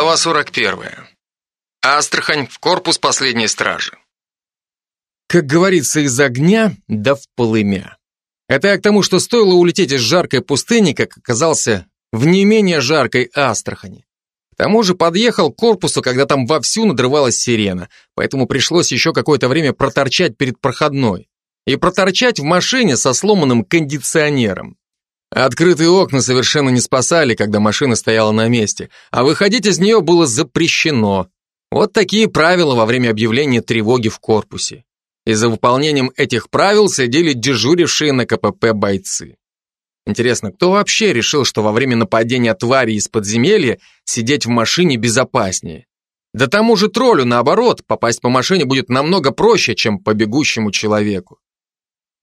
Глава 41. Астрахань в корпус последней стражи. Как говорится, из огня да в полымя. Это я к тому, что стоило улететь из жаркой пустыни, как оказался в не менее жаркой Астрахани. К тому же подъехал к корпусу, когда там вовсю надрывалась сирена, поэтому пришлось еще какое-то время проторчать перед проходной. И проторчать в машине со сломанным кондиционером. Открытые окна совершенно не спасали, когда машина стояла на месте, а выходить из нее было запрещено. Вот такие правила во время объявления тревоги в корпусе. И за выполнением этих правил следили дежурившие на КПП бойцы. Интересно, кто вообще решил, что во время нападения твари из подземелья сидеть в машине безопаснее? Да тому же троллю, наоборот, попасть по машине будет намного проще, чем по бегущему человеку.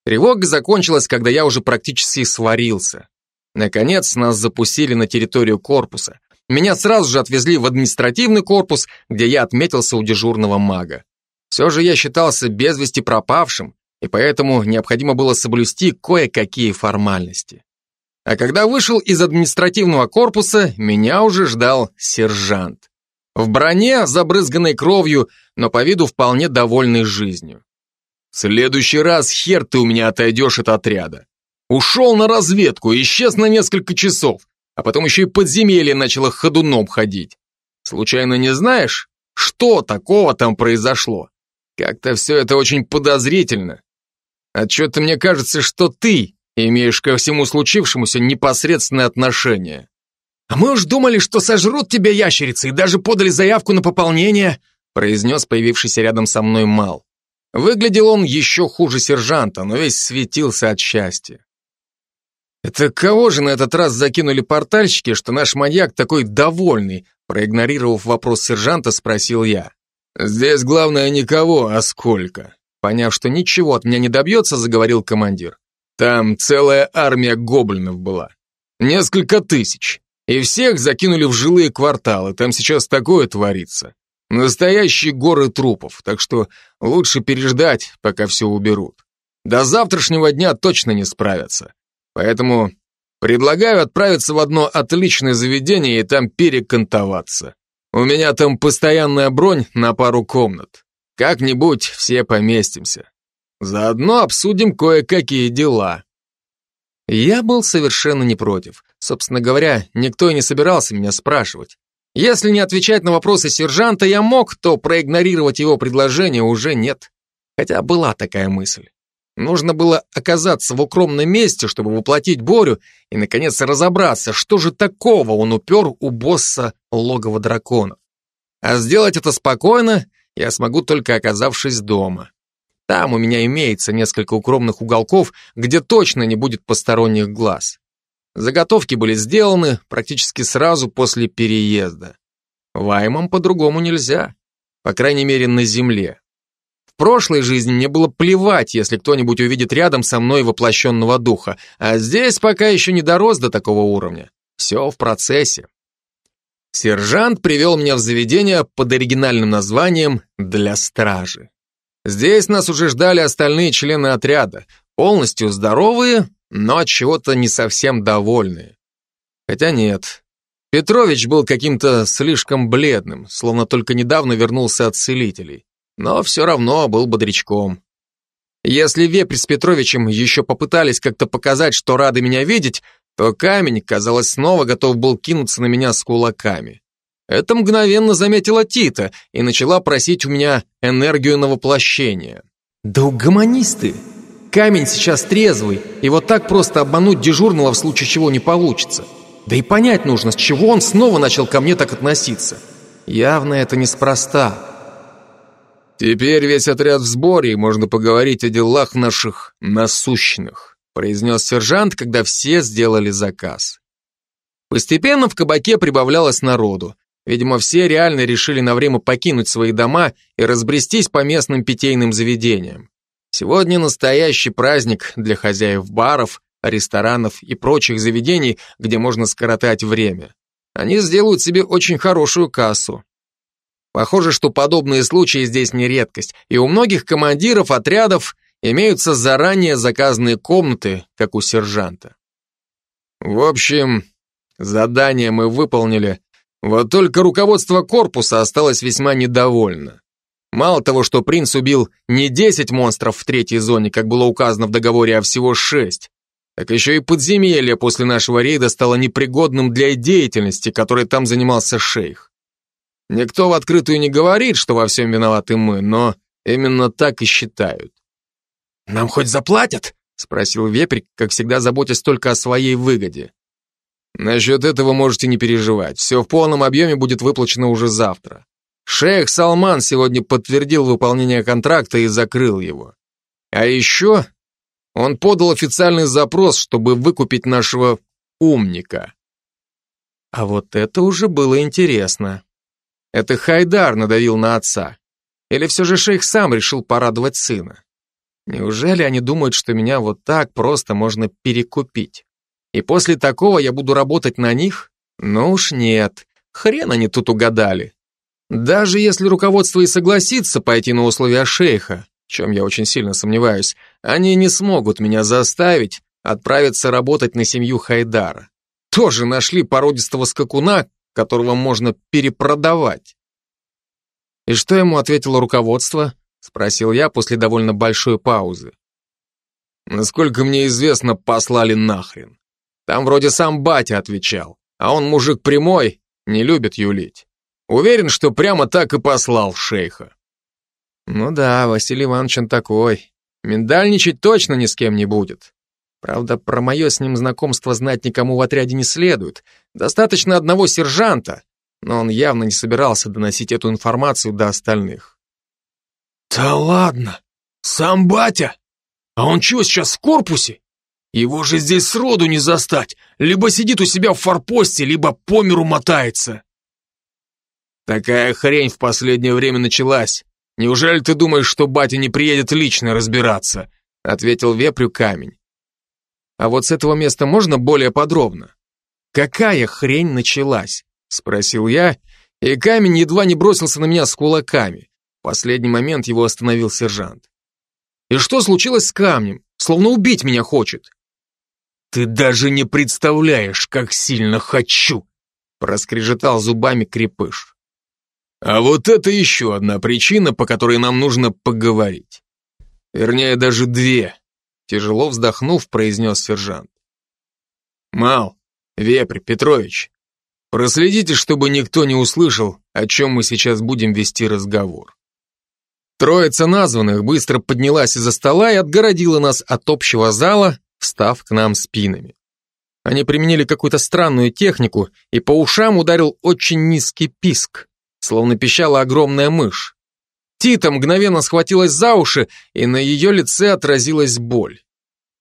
Тревога закончилась, когда я уже практически сварился. Наконец, нас запустили на территорию корпуса. Меня сразу же отвезли в административный корпус, где я отметился у дежурного мага. Все же я считался без вести пропавшим, и поэтому необходимо было соблюсти кое-какие формальности. А когда вышел из административного корпуса, меня уже ждал сержант. В броне, забрызганной кровью, но по виду вполне довольный жизнью следующий раз хер ты у меня отойдешь от отряда. Ушел на разведку, исчез на несколько часов, а потом еще и подземелье начало ходуном ходить. Случайно не знаешь, что такого там произошло? Как-то все это очень подозрительно. Что-то мне кажется, что ты имеешь ко всему случившемуся непосредственное отношение. А мы уж думали, что сожрут тебя ящерицы и даже подали заявку на пополнение, произнес появившийся рядом со мной Мал. Выглядел он еще хуже сержанта, но весь светился от счастья. «Это кого же на этот раз закинули портальщики, что наш маньяк такой довольный?» Проигнорировав вопрос сержанта, спросил я. «Здесь главное никого, а сколько?» Поняв, что ничего от меня не добьется, заговорил командир. «Там целая армия гоблинов была. Несколько тысяч. И всех закинули в жилые кварталы. Там сейчас такое творится. Настоящие горы трупов, так что лучше переждать, пока все уберут. До завтрашнего дня точно не справятся. Поэтому предлагаю отправиться в одно отличное заведение и там перекантоваться. У меня там постоянная бронь на пару комнат. Как-нибудь все поместимся. Заодно обсудим кое-какие дела. Я был совершенно не против. Собственно говоря, никто и не собирался меня спрашивать. Если не отвечать на вопросы сержанта я мог, то проигнорировать его предложение уже нет. Хотя была такая мысль. Нужно было оказаться в укромном месте, чтобы воплотить Борю и, наконец, разобраться, что же такого он упер у босса логова драконов. А сделать это спокойно я смогу только оказавшись дома. Там у меня имеется несколько укромных уголков, где точно не будет посторонних глаз. Заготовки были сделаны практически сразу после переезда. Ваймом по-другому нельзя, по крайней мере на земле. В прошлой жизни мне было плевать, если кто-нибудь увидит рядом со мной воплощенного духа, а здесь пока еще не дорос до такого уровня. Все в процессе. Сержант привел меня в заведение под оригинальным названием «Для стражи». Здесь нас уже ждали остальные члены отряда, полностью здоровые, но от чего-то не совсем довольные. Хотя нет. Петрович был каким-то слишком бледным, словно только недавно вернулся от целителей, но все равно был бодрячком. Если Вепрь с Петровичем еще попытались как-то показать, что рады меня видеть, то камень, казалось, снова готов был кинуться на меня с кулаками. Это мгновенно заметила Тита и начала просить у меня энергию на воплощение. «Да угомонись ты!» Камень сейчас трезвый, и вот так просто обмануть дежурного в случае чего не получится. Да и понять нужно, с чего он снова начал ко мне так относиться. Явно это неспроста. «Теперь весь отряд в сборе, и можно поговорить о делах наших насущных», произнес сержант, когда все сделали заказ. Постепенно в кабаке прибавлялось народу. Видимо, все реально решили на время покинуть свои дома и разбрестись по местным питейным заведениям. Сегодня настоящий праздник для хозяев баров, ресторанов и прочих заведений, где можно скоротать время. Они сделают себе очень хорошую кассу. Похоже, что подобные случаи здесь не редкость, и у многих командиров отрядов имеются заранее заказанные комнаты, как у сержанта. В общем, задание мы выполнили, Вот только руководство корпуса осталось весьма недовольно. Мало того, что принц убил не 10 монстров в третьей зоне, как было указано в договоре, а всего 6, так еще и подземелье после нашего рейда стало непригодным для деятельности, которой там занимался шейх. Никто в открытую не говорит, что во всем виноваты мы, но именно так и считают. «Нам хоть заплатят?» — спросил Вепрь, как всегда заботясь только о своей выгоде. Насчет этого можете не переживать. Все в полном объеме будет выплачено уже завтра. Шейх Салман сегодня подтвердил выполнение контракта и закрыл его. А еще он подал официальный запрос, чтобы выкупить нашего умника. А вот это уже было интересно. Это Хайдар надавил на отца. Или все же шейх сам решил порадовать сына? Неужели они думают, что меня вот так просто можно перекупить? И после такого я буду работать на них? Ну уж нет, хрен они тут угадали. Даже если руководство и согласится пойти на условия шейха, в чем я очень сильно сомневаюсь, они не смогут меня заставить отправиться работать на семью Хайдара. Тоже нашли породистого скакуна, которого можно перепродавать. И что ему ответило руководство? Спросил я после довольно большой паузы. Насколько мне известно, послали нахрен. Там вроде сам батя отвечал, а он мужик прямой, не любит юлить. Уверен, что прямо так и послал шейха. Ну да, Василий Иванович он такой. Миндальничать точно ни с кем не будет. Правда, про мое с ним знакомство знать никому в отряде не следует. Достаточно одного сержанта, но он явно не собирался доносить эту информацию до остальных. «Да ладно! Сам батя? А он чего сейчас в корпусе? Его же здесь сроду не застать. Либо сидит у себя в форпосте, либо по миру мотается. Такая хрень в последнее время началась. Неужели ты думаешь, что батя не приедет лично разбираться? Ответил вепрю камень. А вот с этого места можно более подробно? Какая хрень началась? Спросил я, и камень едва не бросился на меня с кулаками. В последний момент его остановил сержант. И что случилось с камнем? Словно убить меня хочет. «Ты даже не представляешь, как сильно хочу!» проскрежетал зубами крепыш. «А вот это еще одна причина, по которой нам нужно поговорить. Вернее, даже две», тяжело вздохнув, произнес сержант. «Мал, Вепрь, Петрович, проследите, чтобы никто не услышал, о чем мы сейчас будем вести разговор». Троица названных быстро поднялась из-за стола и отгородила нас от общего зала, встав к нам спинами. Они применили какую-то странную технику, и по ушам ударил очень низкий писк, словно пищала огромная мышь. Тита мгновенно схватилась за уши, и на ее лице отразилась боль.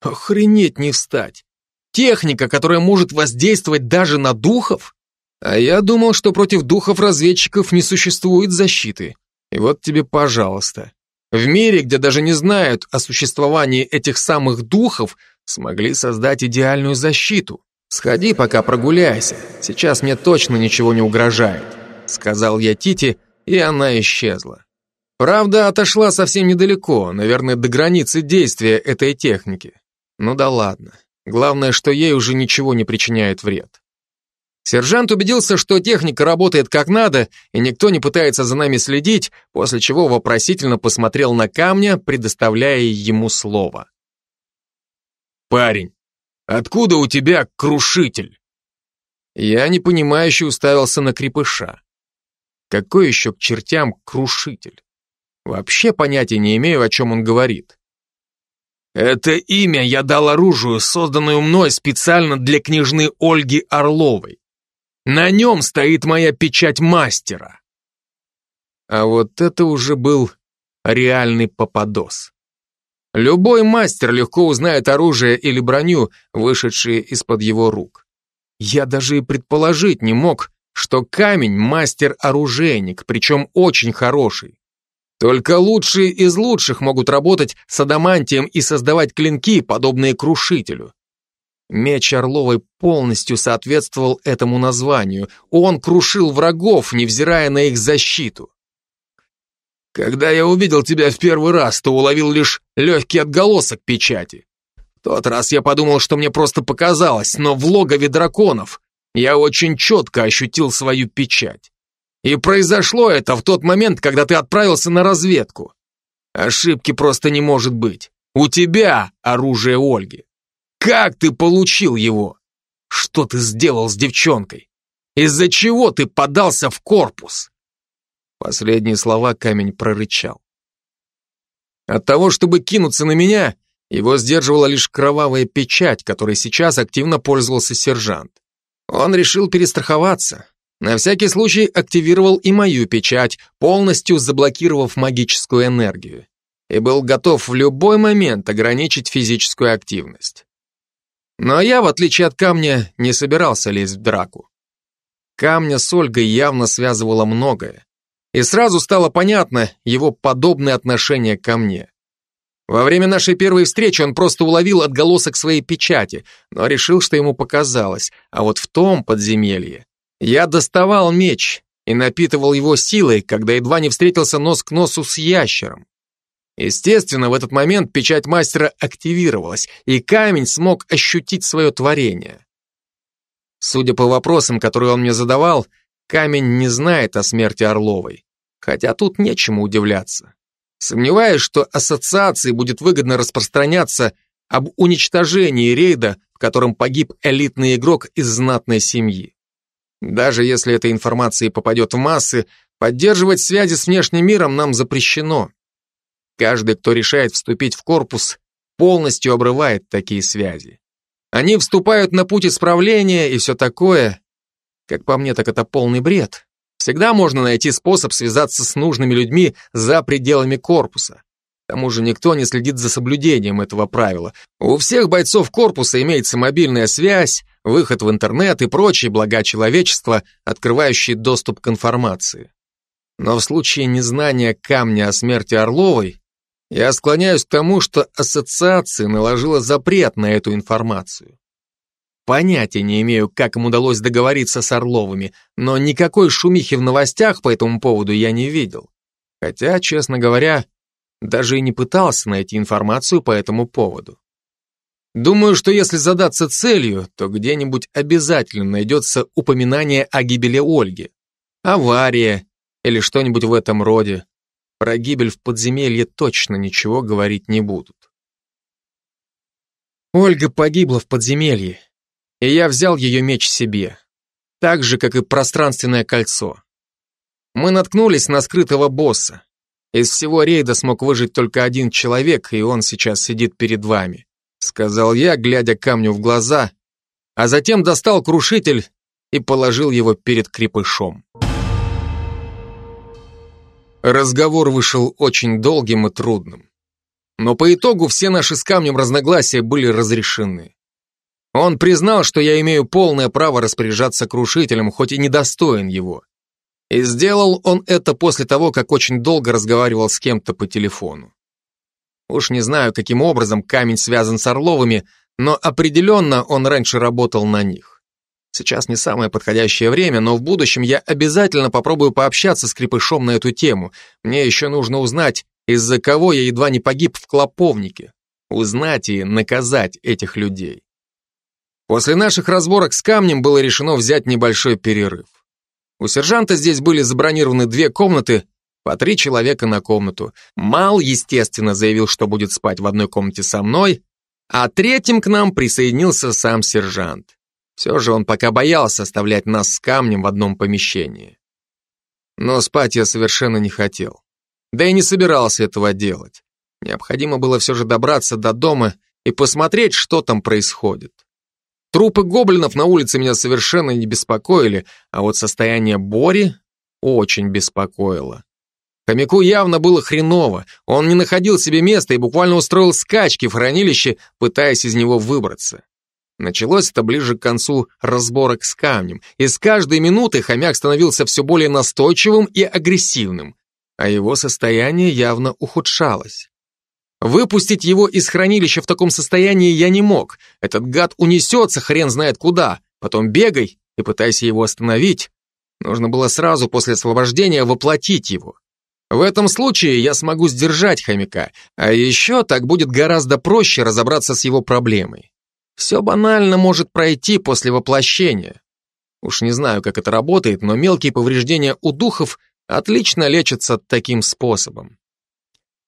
Охренеть не встать. Техника, которая может воздействовать даже на духов? А я думал, что против духов-разведчиков не существует защиты. И вот тебе, пожалуйста. В мире, где даже не знают о существовании этих самых духов, смогли создать идеальную защиту. Сходи пока прогуляйся, сейчас мне точно ничего не угрожает, сказал я Тите, и она исчезла. Правда, отошла совсем недалеко, наверное, до границы действия этой техники. Ну да ладно. Главное, что ей уже ничего не причиняет вред. Сержант убедился, что техника работает как надо, и никто не пытается за нами следить, после чего вопросительно посмотрел на камня, предоставляя ему слово. «Парень, откуда у тебя крушитель?» Я непонимающе уставился на крепыша. Какой еще к чертям крушитель? Вообще понятия не имею, о чем он говорит. Это имя я дал оружию, созданную мной специально для княжны Ольги Орловой. На нем стоит моя печать мастера. А вот это уже был реальный попадос. Любой мастер легко узнает оружие или броню, вышедшие из-под его рук. Я даже и предположить не мог, что камень мастер-оружейник, причем очень хороший. Только лучшие из лучших могут работать с адамантием и создавать клинки, подобные крушителю. Меч Орловой полностью соответствовал этому названию. Он крушил врагов, невзирая на их защиту. Когда я увидел тебя в первый раз, то уловил лишь легкий отголосок печати. В тот раз я подумал, что мне просто показалось, но в логове драконов я очень четко ощутил свою печать. И произошло это в тот момент, когда ты отправился на разведку. Ошибки просто не может быть. У тебя оружие Ольги. Как ты получил его? Что ты сделал с девчонкой? Из-за чего ты подался в корпус? Последние слова камень прорычал. От того, чтобы кинуться на меня, его сдерживала лишь кровавая печать, которой сейчас активно пользовался сержант. Он решил перестраховаться. На всякий случай активировал и мою печать, полностью заблокировав магическую энергию. И был готов в любой момент ограничить физическую активность. Но я, в отличие от камня, не собирался лезть в драку. Камня с Ольгой явно связывало многое. И сразу стало понятно его подобное отношение ко мне. Во время нашей первой встречи он просто уловил отголосок своей печати, но решил, что ему показалось, а вот в том подземелье я доставал меч и напитывал его силой, когда едва не встретился нос к носу с ящером. Естественно, в этот момент печать мастера активировалась, и камень смог ощутить свое творение. Судя по вопросам, которые он мне задавал, камень не знает о смерти Орловой. Хотя тут нечему удивляться. Сомневаюсь, что ассоциации будет выгодно распространяться об уничтожении рейда, в котором погиб элитный игрок из знатной семьи. Даже если эта информация попадет в массы, поддерживать связи с внешним миром нам запрещено. Каждый, кто решает вступить в корпус, полностью обрывает такие связи. Они вступают на путь исправления и все такое. Как по мне, так это полный бред. Всегда можно найти способ связаться с нужными людьми за пределами корпуса. К тому же никто не следит за соблюдением этого правила. У всех бойцов корпуса имеется мобильная связь, выход в интернет и прочие блага человечества, открывающие доступ к информации. Но в случае незнания камня о смерти Орловой, я склоняюсь к тому, что ассоциация наложила запрет на эту информацию. Понятия не имею, как им удалось договориться с Орловыми, но никакой шумихи в новостях по этому поводу я не видел. Хотя, честно говоря, даже и не пытался найти информацию по этому поводу. Думаю, что если задаться целью, то где-нибудь обязательно найдется упоминание о гибели Ольги. Авария или что-нибудь в этом роде. Про гибель в подземелье точно ничего говорить не будут. Ольга погибла в подземелье, и я взял ее меч себе, так же, как и пространственное кольцо. Мы наткнулись на скрытого босса. Из всего рейда смог выжить только один человек, и он сейчас сидит перед вами, сказал я, глядя камню в глаза, а затем достал крушитель и положил его перед крепышом. Разговор вышел очень долгим и трудным. Но по итогу все наши с камнем разногласия были разрешены. Он признал, что я имею полное право распоряжаться крушителем, хоть и недостоин его. И сделал он это после того, как очень долго разговаривал с кем-то по телефону. Уж не знаю, каким образом камень связан с Орловыми, но определенно он раньше работал на них. Сейчас не самое подходящее время, но в будущем я обязательно попробую пообщаться с крепышом на эту тему. Мне еще нужно узнать, из-за кого я едва не погиб в Клоповнике. Узнать и наказать этих людей. После наших разборок с камнем было решено взять небольшой перерыв. У сержанта здесь были забронированы две комнаты, по три человека на комнату. Мал, естественно, заявил, что будет спать в одной комнате со мной, а третьим к нам присоединился сам сержант. Все же он пока боялся оставлять нас с камнем в одном помещении. Но спать я совершенно не хотел. Да и не собирался этого делать. Необходимо было все же добраться до дома и посмотреть, что там происходит. Трупы гоблинов на улице меня совершенно не беспокоили, а вот состояние Бори очень беспокоило. Хомяку явно было хреново, он не находил себе места и буквально устроил скачки в хранилище, пытаясь из него выбраться. Началось это ближе к концу разборок с камнем, и с каждой минуты хомяк становился все более настойчивым и агрессивным, а его состояние явно ухудшалось. Выпустить его из хранилища в таком состоянии я не мог. Этот гад унесется хрен знает куда, потом бегай и пытайся его остановить. Нужно было сразу после освобождения воплотить его. В этом случае я смогу сдержать хомяка, а еще так будет гораздо проще разобраться с его проблемой. Все банально может пройти после воплощения. Уж не знаю, как это работает, но мелкие повреждения у духов отлично лечатся таким способом.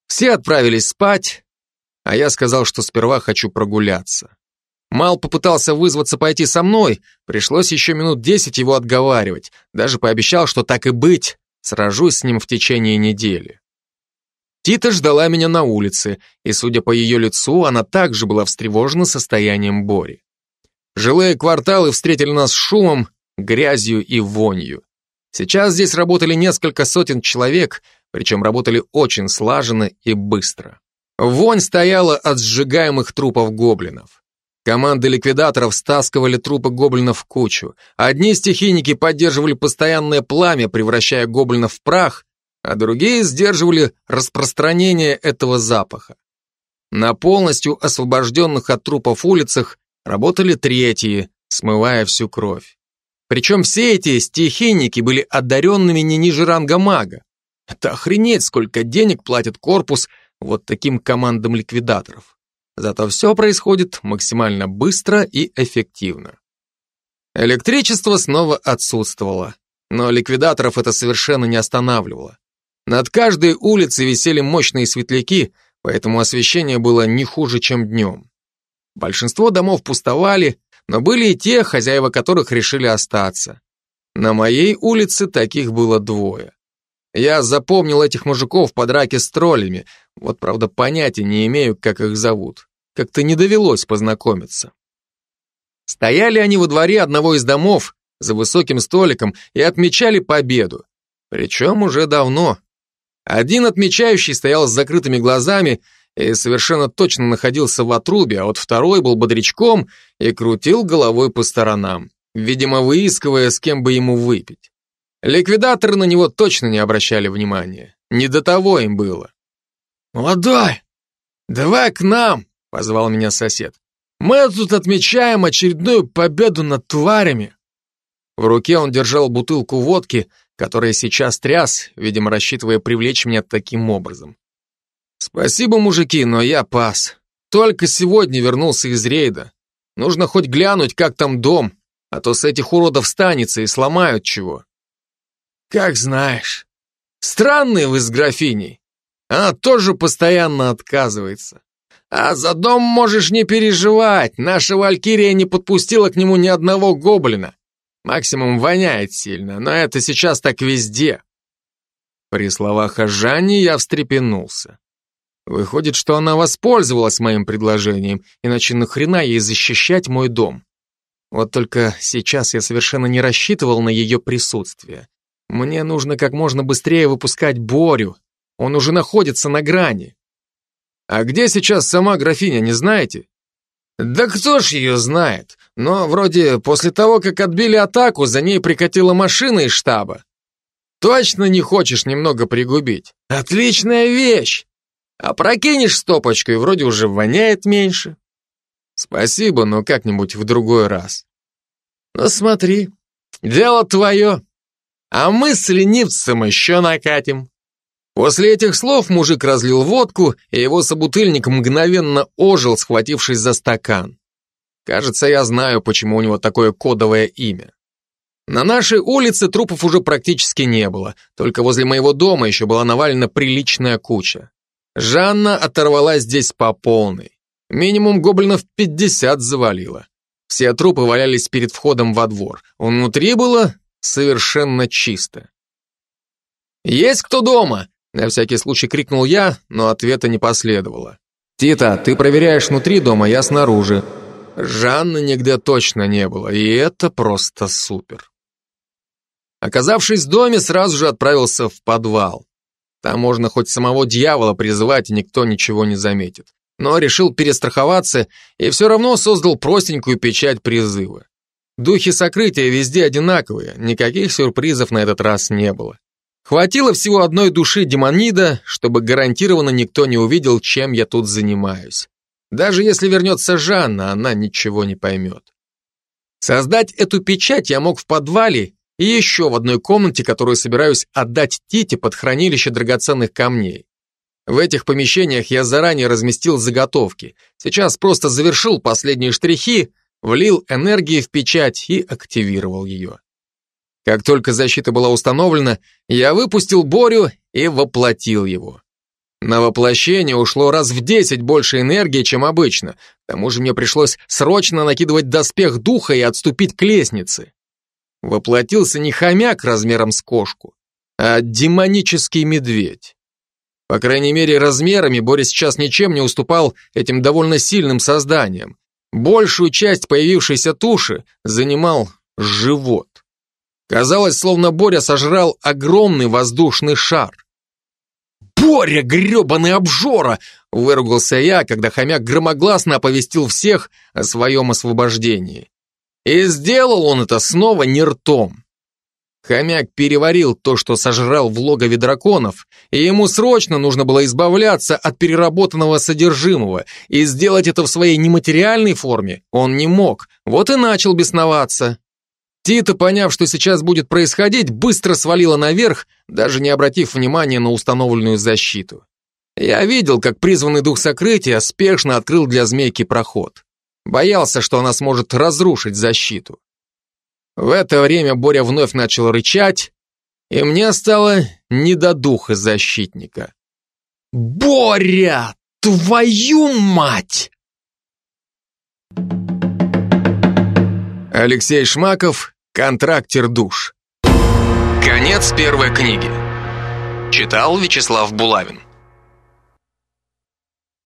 Все отправились спать, а я сказал, что сперва хочу прогуляться. Мал попытался вызваться пойти со мной, пришлось еще минут десять его отговаривать, даже пообещал, что так и быть, сражусь с ним в течение недели. Тита ждала меня на улице, и, судя по ее лицу, она также была встревожена состоянием Бори. Жилые кварталы встретили нас шумом, грязью и вонью. Сейчас здесь работали несколько сотен человек, причем работали очень слаженно и быстро. Вонь стояла от сжигаемых трупов гоблинов. Команды ликвидаторов стаскивали трупы гоблинов в кучу. Одни стихийники поддерживали постоянное пламя, превращая гоблинов в прах, а другие сдерживали распространение этого запаха. На полностью освобожденных от трупов улицах работали третьи, смывая всю кровь. Причем все эти стихийники были одаренными не ниже ранга мага. Это охренеть, сколько денег платит корпус вот таким командам ликвидаторов. Зато все происходит максимально быстро и эффективно. Электричество снова отсутствовало, но ликвидаторов это совершенно не останавливало. Над каждой улицей висели мощные светляки, поэтому освещение было не хуже, чем днем. Большинство домов пустовали, но были и те, хозяева которых решили остаться. На моей улице таких было двое. Я запомнил этих мужиков по драке с троллями, вот, правда, понятия не имею, как их зовут. Как-то не довелось познакомиться. Стояли они во дворе одного из домов, за высоким столиком, и отмечали победу. Причем уже давно. Один отмечающий стоял с закрытыми глазами и совершенно точно находился в отрубе, а вот второй был бодрячком и крутил головой по сторонам, видимо, выискивая, с кем бы ему выпить. Ликвидаторы на него точно не обращали внимания. Не до того им было. «Молодой, давай к нам!» — позвал меня сосед. «Мы тут отмечаем очередную победу над тварями!» В руке он держал бутылку водки, которая сейчас тряс, видимо, рассчитывая привлечь меня таким образом. Спасибо, мужики, но я пас. Только сегодня вернулся из рейда. Нужно хоть глянуть, как там дом, а то с этих уродов станется и сломают чего. Как знаешь. Странные вы с графиней. Она тоже постоянно отказывается. А за дом можешь не переживать. Наша Валькирия не подпустила к нему ни одного гоблина. Максимум воняет сильно, но это сейчас так везде. При словах о Жанне я встрепенулся. Выходит, что она воспользовалась моим предложением, иначе нахрена ей защищать мой дом? Вот только сейчас я совершенно не рассчитывал на ее присутствие. Мне нужно как можно быстрее выпускать Борю. Он уже находится на грани. А где сейчас сама графиня, не знаете? Да кто ж ее знает? Но вроде после того, как отбили атаку, за ней прикатила машина из штаба. Точно не хочешь немного пригубить? Отличная вещь! А прокинешь стопочку, и вроде уже воняет меньше. Спасибо, но как-нибудь в другой раз. Ну смотри, дело твое. А мы с ленивцем еще накатим. После этих слов мужик разлил водку, и его собутыльник мгновенно ожил, схватившись за стакан. Кажется, я знаю, почему у него такое кодовое имя. На нашей улице трупов уже практически не было, только возле моего дома еще была навалена приличная куча. Жанна оторвалась здесь по полной. Минимум гоблинов 50 завалила. Все трупы валялись перед входом во двор. Внутри было совершенно чисто. «Есть кто дома?» На всякий случай крикнул я, но ответа не последовало. «Тита, ты проверяешь внутри дома, я снаружи». Жанны нигде точно не было, и это просто супер. Оказавшись в доме, сразу же отправился в подвал. Там можно хоть самого дьявола призывать, и никто ничего не заметит. Но решил перестраховаться и все равно создал простенькую печать призыва. Духи сокрытия везде одинаковые, никаких сюрпризов на этот раз не было. Хватило всего одной души демонида, чтобы гарантированно никто не увидел, чем я тут занимаюсь. Даже если вернется Жанна, она ничего не поймет. Создать эту печать я мог в подвале и еще в одной комнате, которую собираюсь отдать Тите под хранилище драгоценных камней. В этих помещениях я заранее разместил заготовки. Сейчас просто завершил последние штрихи, влил энергии в печать и активировал ее. Как только защита была установлена, я выпустил Борю и воплотил его. На воплощение ушло раз в десять больше энергии, чем обычно. К тому же мне пришлось срочно накидывать доспех духа и отступить к лестнице. Воплотился не хомяк размером с кошку, а демонический медведь. По крайней мере, размерами Боря сейчас ничем не уступал этим довольно сильным созданиям. Большую часть появившейся туши занимал живот. Казалось, словно Боря сожрал огромный воздушный шар. «Боря, гребаный обжора!» — выругался я, когда хомяк громогласно оповестил всех о своем освобождении. И сделал он это снова не ртом. Хомяк переварил то, что сожрал в логове драконов, и ему срочно нужно было избавляться от переработанного содержимого, и сделать это в своей нематериальной форме он не мог, вот и начал бесноваться. Тита, поняв, что сейчас будет происходить, быстро свалила наверх, даже не обратив внимания на установленную защиту. Я видел, как призванный дух сокрытия спешно открыл для змейки проход. Боялся, что она сможет разрушить защиту. В это время Боря вновь начал рычать, и мне стало не до духа защитника. «Боря, твою мать!» Алексей Шмаков, контрактер душ. Конец первой книги. Читал Вячеслав Булавин.